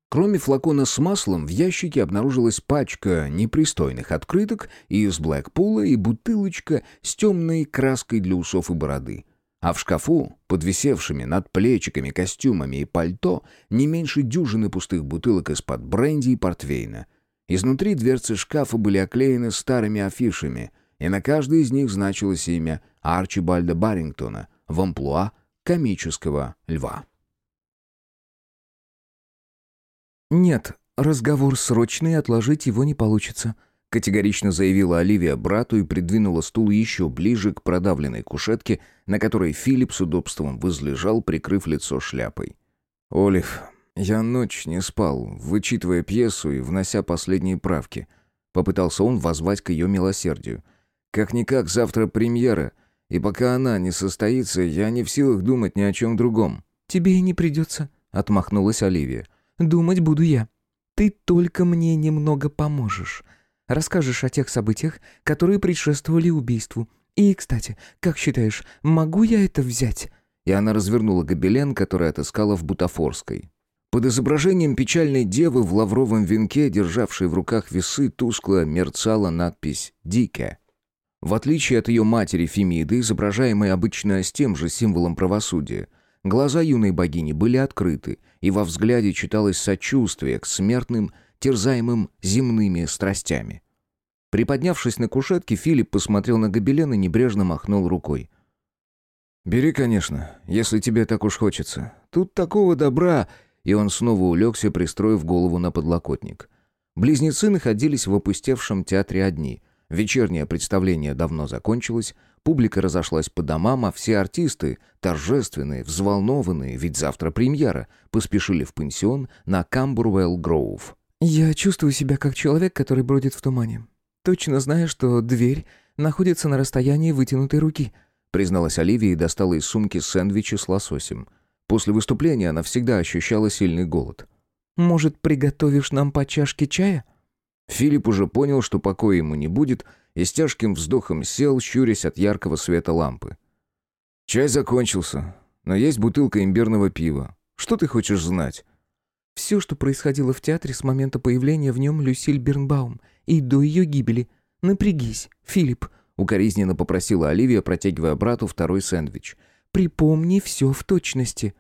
Кроме флакона с маслом, в ящике обнаружилась пачка непристойных открыток из Блэкпула и бутылочка с темной краской для усов и бороды. А в шкафу, подвисевшими над плечиками, костюмами и пальто, не меньше дюжины пустых бутылок из-под бренди и портвейна. Изнутри дверцы шкафа были оклеены старыми афишами, и на каждой из них значилось имя Арчибальда Баррингтона в амплуа комического льва. «Нет, разговор срочный, отложить его не получится», — категорично заявила Оливия брату и придвинула стул еще ближе к продавленной кушетке, на которой Филипп с удобством возлежал, прикрыв лицо шляпой. «Олив, я ночь не спал, вычитывая пьесу и внося последние правки. Попытался он воззвать к ее милосердию. Как-никак завтра премьера, и пока она не состоится, я не в силах думать ни о чем другом. «Тебе и не придется», — отмахнулась Оливия. «Думать буду я. Ты только мне немного поможешь. Расскажешь о тех событиях, которые предшествовали убийству. И, кстати, как считаешь, могу я это взять?» И она развернула гобелен, который отыскала в Бутафорской. Под изображением печальной девы в лавровом венке, державшей в руках весы, тускло мерцала надпись «Дике». В отличие от ее матери Фемиды, изображаемой обычно с тем же символом правосудия, глаза юной богини были открыты, и во взгляде читалось сочувствие к смертным, терзаемым земными страстями. Приподнявшись на кушетке, Филипп посмотрел на гобелен и небрежно махнул рукой. «Бери, конечно, если тебе так уж хочется. Тут такого добра...» и он снова улегся, пристроив голову на подлокотник. Близнецы находились в опустевшем театре одни. Вечернее представление давно закончилось, публика разошлась по домам, а все артисты, торжественные, взволнованные, ведь завтра премьера, поспешили в пансион на Камбурвелл Гроув. «Я чувствую себя как человек, который бродит в тумане. Точно знаю, что дверь находится на расстоянии вытянутой руки», призналась Оливия и достала из сумки сэндвичи с лососем. После выступления она всегда ощущала сильный голод. «Может, приготовишь нам по чашке чая?» Филипп уже понял, что покоя ему не будет, и с тяжким вздохом сел, щурясь от яркого света лампы. «Чай закончился, но есть бутылка имбирного пива. Что ты хочешь знать?» «Все, что происходило в театре с момента появления в нем Люсиль Бернбаум и до ее гибели. Напрягись, Филипп», — укоризненно попросила Оливия, протягивая брату второй сэндвич. «Припомни все в точности».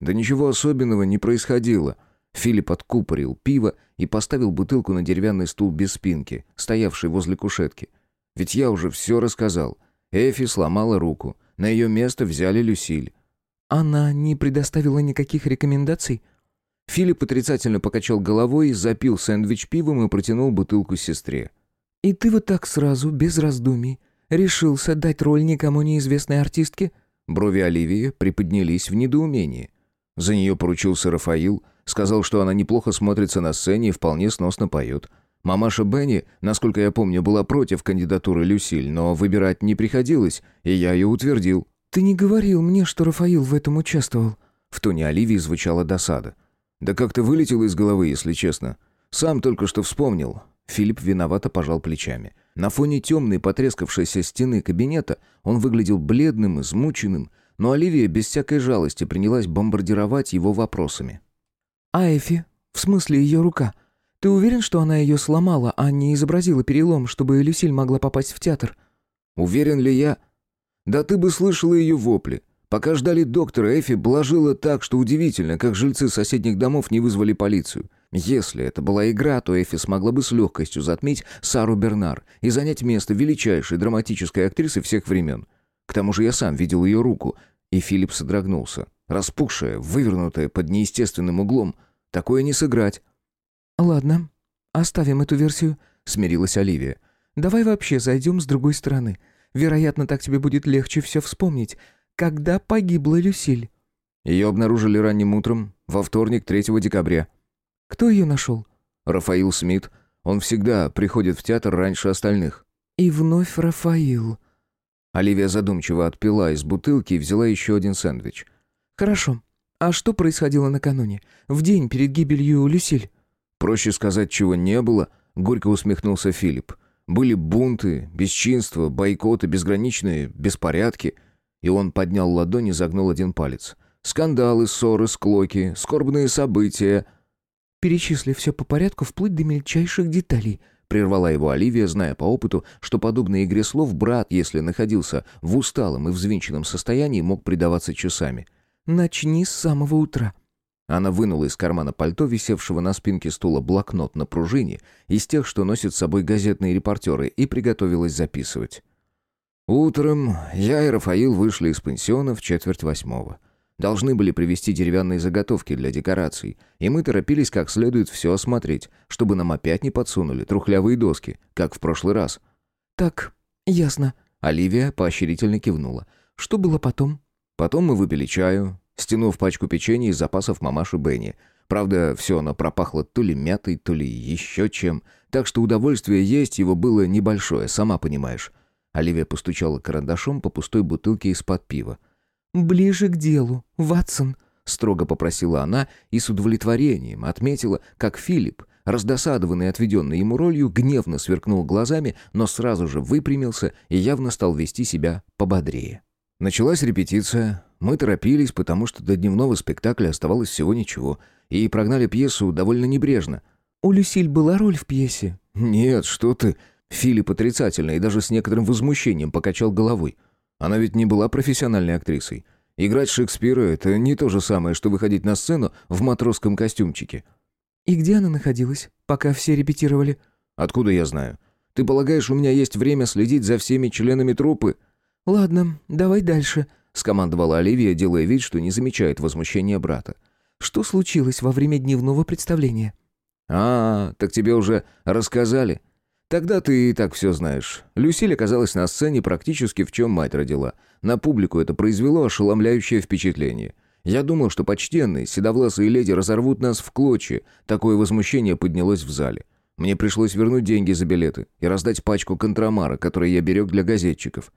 «Да ничего особенного не происходило». Филипп откупорил пиво и поставил бутылку на деревянный стул без спинки, стоявший возле кушетки. «Ведь я уже все рассказал. Эфи сломала руку. На ее место взяли Люсиль». «Она не предоставила никаких рекомендаций?» Филипп отрицательно покачал головой, запил сэндвич пивом и протянул бутылку сестре. «И ты вот так сразу, без раздумий, решился дать роль никому неизвестной артистке?» Брови Оливии приподнялись в недоумении. За нее поручился Рафаил, сказал, что она неплохо смотрится на сцене и вполне сносно поет. Мамаша Бенни, насколько я помню, была против кандидатуры Люсиль, но выбирать не приходилось, и я ее утвердил. «Ты не говорил мне, что Рафаил в этом участвовал?» В тоне Оливии звучала досада. «Да как-то вылетело из головы, если честно. Сам только что вспомнил». Филипп виновато пожал плечами. На фоне темной потрескавшейся стены кабинета он выглядел бледным, измученным, но Оливия без всякой жалости принялась бомбардировать его вопросами. «А Эфи? В смысле ее рука? Ты уверен, что она ее сломала, а не изобразила перелом, чтобы Люсиль могла попасть в театр?» «Уверен ли я?» «Да ты бы слышала ее вопли. Пока ждали доктора, Эфи блажила так, что удивительно, как жильцы соседних домов не вызвали полицию. Если это была игра, то Эфи смогла бы с легкостью затмить Сару Бернар и занять место величайшей драматической актрисы всех времен. К тому же я сам видел ее руку, и Филипп содрогнулся. Распухшая, вывернутая под неестественным углом. Такое не сыграть. «Ладно, оставим эту версию», — смирилась Оливия. «Давай вообще зайдем с другой стороны. Вероятно, так тебе будет легче все вспомнить. Когда погибла Люсиль?» Ее обнаружили ранним утром, во вторник, 3 декабря. Кто ее нашел?» «Рафаил Смит. Он всегда приходит в театр раньше остальных». «И вновь Рафаил». Оливия задумчиво отпила из бутылки и взяла еще один сэндвич. «Хорошо. А что происходило накануне? В день перед гибелью Люсиль?» «Проще сказать, чего не было», — горько усмехнулся Филипп. «Были бунты, бесчинства, бойкоты, безграничные беспорядки». И он поднял ладонь и загнул один палец. «Скандалы, ссоры, склоки, скорбные события». Перечисли все по порядку вплоть до мельчайших деталей», — прервала его Оливия, зная по опыту, что подобной игре слов брат, если находился в усталом и взвинченном состоянии, мог предаваться часами. «Начни с самого утра». Она вынула из кармана пальто, висевшего на спинке стула, блокнот на пружине, из тех, что носят с собой газетные репортеры, и приготовилась записывать. Утром я и Рафаил вышли из пансиона в четверть восьмого. Должны были привезти деревянные заготовки для декораций, и мы торопились как следует все осмотреть, чтобы нам опять не подсунули трухлявые доски, как в прошлый раз. «Так, ясно». Оливия поощрительно кивнула. «Что было потом?» «Потом мы выпили чаю, стянув пачку печенья из запасов мамаши Бенни. Правда, все оно пропахло то ли мятой, то ли еще чем, так что удовольствие есть его было небольшое, сама понимаешь». Оливия постучала карандашом по пустой бутылке из-под пива. «Ближе к делу, Ватсон», — строго попросила она и с удовлетворением отметила, как Филипп, раздосадованный отведенной ему ролью, гневно сверкнул глазами, но сразу же выпрямился и явно стал вести себя пободрее. Началась репетиция. Мы торопились, потому что до дневного спектакля оставалось всего ничего, и прогнали пьесу довольно небрежно. «У Люсиль была роль в пьесе?» «Нет, что ты...» Филипп отрицательно и даже с некоторым возмущением покачал головой. Она ведь не была профессиональной актрисой. Играть Шекспира — это не то же самое, что выходить на сцену в матросском костюмчике. «И где она находилась, пока все репетировали?» «Откуда я знаю? Ты полагаешь, у меня есть время следить за всеми членами труппы?» «Ладно, давай дальше», — скомандовала Оливия, делая вид, что не замечает возмущения брата. Что случилось во время дневного представления?» «А, так тебе уже рассказали?» «Тогда ты и так все знаешь. Люсиль оказалась на сцене практически в чем мать родила. На публику это произвело ошеломляющее впечатление. Я думал, что почтенные, седовласые леди разорвут нас в клочья. Такое возмущение поднялось в зале. Мне пришлось вернуть деньги за билеты и раздать пачку контрамара, который я берег для газетчиков».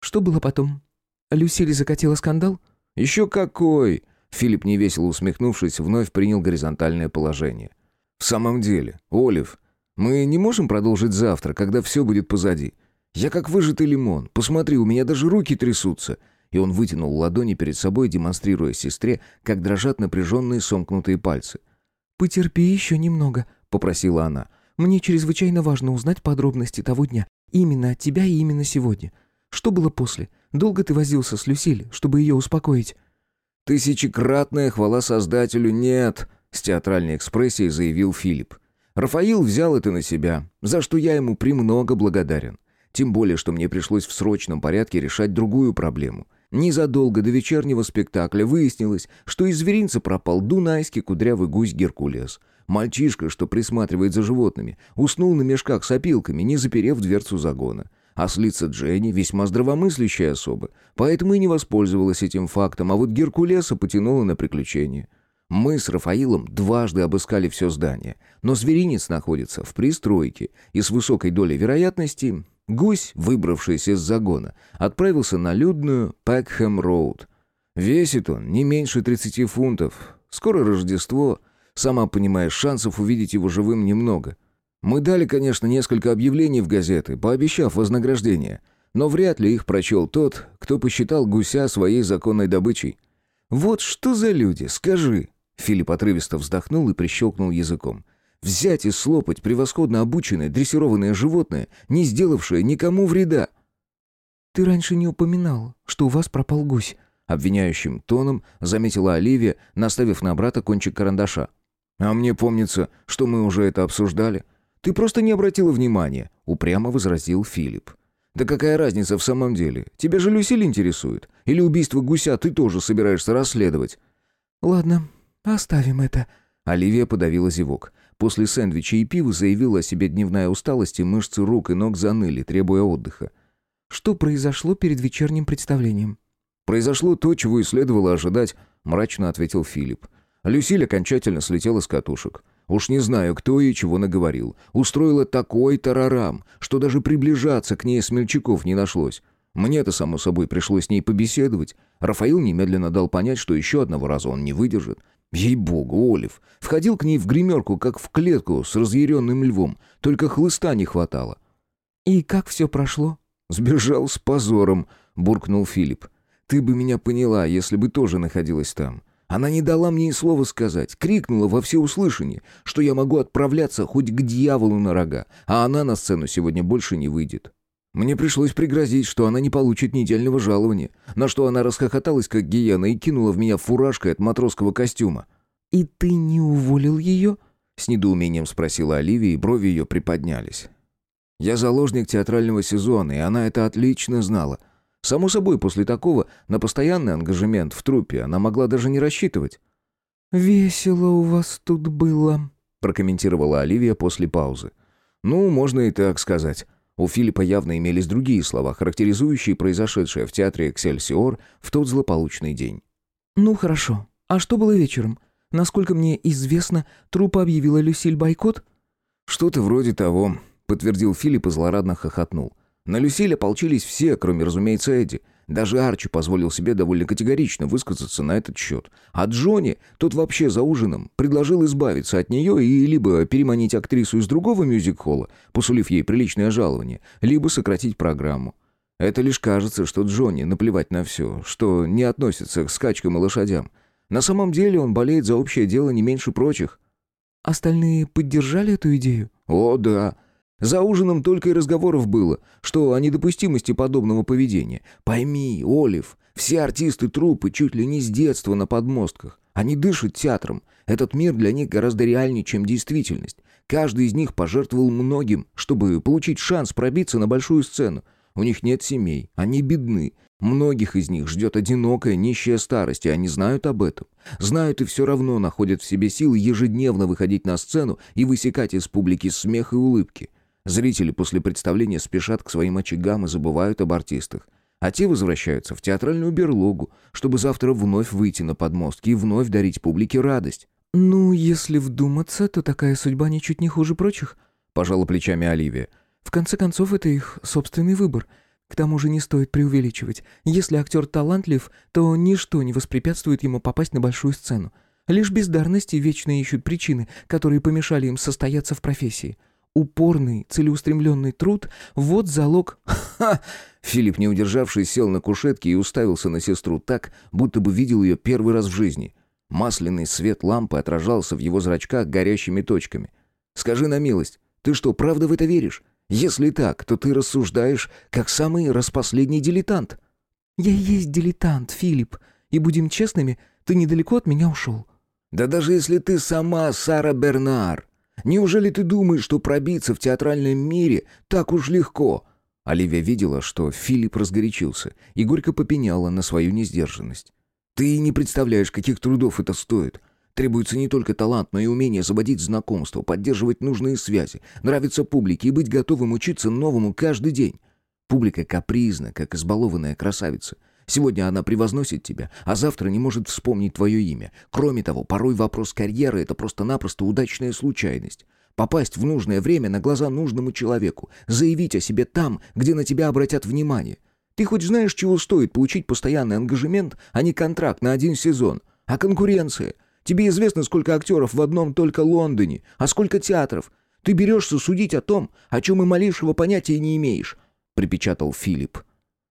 «Что было потом? Люсиль закатила скандал?» «Еще какой!» Филипп, невесело усмехнувшись, вновь принял горизонтальное положение. «В самом деле, Олив, мы не можем продолжить завтра, когда все будет позади. Я как выжатый лимон. Посмотри, у меня даже руки трясутся». И он вытянул ладони перед собой, демонстрируя сестре, как дрожат напряженные сомкнутые пальцы. «Потерпи еще немного», — попросила она. «Мне чрезвычайно важно узнать подробности того дня. Именно от тебя и именно сегодня. Что было после? Долго ты возился с Люсиль, чтобы ее успокоить?» «Тысячекратная хвала Создателю нет», — с театральной экспрессией заявил Филипп. Рафаил взял это на себя, за что я ему премного благодарен. Тем более, что мне пришлось в срочном порядке решать другую проблему. Незадолго до вечернего спектакля выяснилось, что из зверинца пропал дунайский кудрявый гусь Геркулес. Мальчишка, что присматривает за животными, уснул на мешках с опилками, не заперев дверцу загона. А слица Дженни весьма здравомыслящая особа, поэтому и не воспользовалась этим фактом, а вот Геркулеса потянула на приключения. Мы с Рафаилом дважды обыскали все здание, но зверинец находится в пристройке, и с высокой долей вероятности гусь, выбравшийся из загона, отправился на людную Пэкхэм-Роуд. Весит он не меньше 30 фунтов. Скоро Рождество. Сама понимаешь, шансов увидеть его живым немного. Мы дали, конечно, несколько объявлений в газеты, пообещав вознаграждение, но вряд ли их прочел тот, кто посчитал гуся своей законной добычей. Вот что за люди, скажи. Филипп отрывисто вздохнул и прищелкнул языком. «Взять и слопать превосходно обученное, дрессированное животное, не сделавшее никому вреда!» «Ты раньше не упоминал, что у вас пропал гусь», — обвиняющим тоном заметила Оливия, наставив на брата кончик карандаша. «А мне помнится, что мы уже это обсуждали. Ты просто не обратила внимания», — упрямо возразил Филипп. «Да какая разница в самом деле? Тебя же Люсиль интересует. Или убийство гуся ты тоже собираешься расследовать?» «Ладно, «Оставим это». Оливия подавила зевок. После сэндвича и пива заявила о себе дневная усталость, и мышцы рук и ног заныли, требуя отдыха. «Что произошло перед вечерним представлением?» «Произошло то, чего и следовало ожидать», — мрачно ответил Филипп. Люсиль окончательно слетела с катушек. Уж не знаю, кто ей чего наговорил. Устроила такой тарарам, что даже приближаться к ней смельчаков не нашлось. Мне-то, само собой, пришлось с ней побеседовать. Рафаил немедленно дал понять, что еще одного раза он не выдержит. Ей-богу, Олив. Входил к ней в гримерку, как в клетку с разъяренным львом. Только хлыста не хватало. «И как все прошло?» «Сбежал с позором», — буркнул Филипп. «Ты бы меня поняла, если бы тоже находилась там. Она не дала мне и слова сказать, крикнула во всеуслышание, что я могу отправляться хоть к дьяволу на рога, а она на сцену сегодня больше не выйдет. Мне пришлось пригрозить, что она не получит недельного жалования, на что она расхохоталась, как гиена, и кинула в меня фуражкой от матросского костюма. «И ты не уволил ее?» — с недоумением спросила Оливия, и брови ее приподнялись. «Я заложник театрального сезона, и она это отлично знала. Само собой, после такого на постоянный ангажемент в труппе она могла даже не рассчитывать». «Весело у вас тут было», — прокомментировала Оливия после паузы. «Ну, можно и так сказать». У Филиппа явно имелись другие слова, характеризующие произошедшее в театре «Эксельсиор» в тот злополучный день. «Ну хорошо. А что было вечером? Насколько мне известно, труппа объявила Люсиль бойкот?» «Что-то вроде того», — подтвердил Филипп и злорадно хохотнул. На Люсиль ополчились все, кроме, разумеется, Эдди. Даже Арчи позволил себе довольно категорично высказаться на этот счет. А Джонни, тот вообще за ужином, предложил избавиться от нее и либо переманить актрису из другого мюзик-холла, посулив ей приличное жалование, либо сократить программу. Это лишь кажется, что Джонни наплевать на все, что не относится к скачкам и лошадям. На самом деле он болеет за общее дело не меньше прочих. «Остальные поддержали эту идею?» «О, да. За ужином только и разговоров было, что о недопустимости подобного поведения. Пойми, Олив, все артисты труппы чуть ли не с детства на подмостках. Они дышат театром. Этот мир для них гораздо реальнее, чем действительность. Каждый из них пожертвовал многим, чтобы получить шанс пробиться на большую сцену. У них нет семей, они бедны. Многих из них ждет одинокая, нищая старость, и они знают об этом. Знают и все равно находят в себе силы ежедневно выходить на сцену и высекать из публики смех и улыбки. Зрители после представления спешат к своим очагам и забывают об артистах. А те возвращаются в театральную берлогу, чтобы завтра вновь выйти на подмостки и вновь дарить публике радость. «Ну, если вдуматься, то такая судьба ничуть не хуже прочих», — пожала плечами Оливия. «В конце концов, это их собственный выбор. К тому же не стоит преувеличивать. Если актер талантлив, то ничто не воспрепятствует ему попасть на большую сцену. Лишь бездарности вечно ищут причины, которые помешали им состояться в профессии. Упорный, целеустремленный труд — вот залог... Ха! Филипп, не удержавшись, сел на кушетке и уставился на сестру так, будто бы видел ее первый раз в жизни. Масляный свет лампы отражался в его зрачках горящими точками. «Скажи на милость, ты что, правда в это веришь? Если так, то ты рассуждаешь, как самый распоследний дилетант». «Я есть дилетант, Филипп, и, будем честными, ты недалеко от меня ушел». «Да даже если ты сама Сара Бернар, Неужели ты думаешь, что пробиться в театральном мире так уж легко?» Оливия видела, что Филипп разгорячился и горько попеняла на свою несдержанность. «Ты не представляешь, каких трудов это стоит. Требуется не только талант, но и умение заводить знакомства, поддерживать нужные связи, нравиться публике и быть готовым учиться новому каждый день. Публика капризна, как избалованная красавица. Сегодня она превозносит тебя, а завтра не может вспомнить твое имя. Кроме того, порой вопрос карьеры — это просто-напросто удачная случайность. Попасть в нужное время на глаза нужному человеку, заявить о себе там, где на тебя обратят внимание. Ты хоть знаешь, чего стоит получить постоянный ангажемент, а не контракт на один сезон? А конкуренция? Тебе известно, сколько актеров в одном только Лондоне, а сколько театров. Ты берешься судить о том, о чем и малейшего понятия не имеешь», — припечатал Филипп.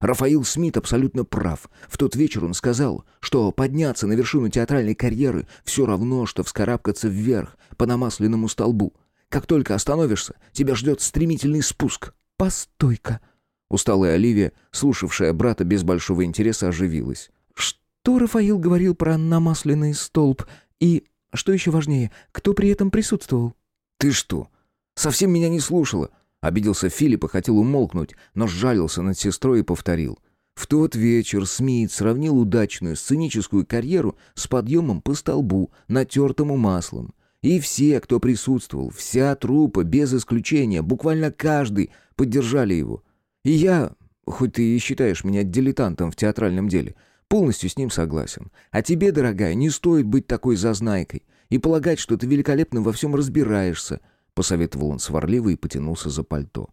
Рафаил Смит абсолютно прав. В тот вечер он сказал, что подняться на вершину театральной карьеры все равно, что вскарабкаться вверх по намасленному столбу. Как только остановишься, тебя ждет стремительный спуск. «Постой-ка!» Усталая Оливия, слушавшая брата без большого интереса, оживилась. «Что Рафаил говорил про намасленный столб? И, что еще важнее, кто при этом присутствовал?» «Ты что, совсем меня не слушала?» Обиделся Филипп и хотел умолкнуть, но сжалился над сестрой и повторил. В тот вечер Смит сравнил удачную сценическую карьеру с подъемом по столбу, натертому маслом. И все, кто присутствовал, вся труппа, без исключения, буквально каждый, поддержали его. И я, хоть ты и считаешь меня дилетантом в театральном деле, полностью с ним согласен. А тебе, дорогая, не стоит быть такой зазнайкой и полагать, что ты великолепно во всем разбираешься, — посоветовал он сварливо и потянулся за пальто.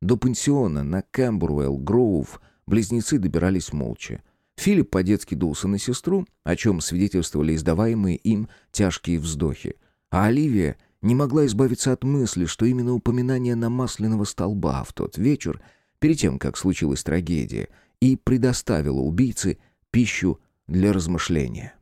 До пансиона на Кэмбруэлл-Гроув близнецы добирались молча. Филипп по-детски дулся на сестру, о чем свидетельствовали издаваемые им тяжкие вздохи. А Оливия не могла избавиться от мысли, что именно упоминание намасленного столба в тот вечер, перед тем, как случилась трагедия, и предоставило убийце пищу для размышления.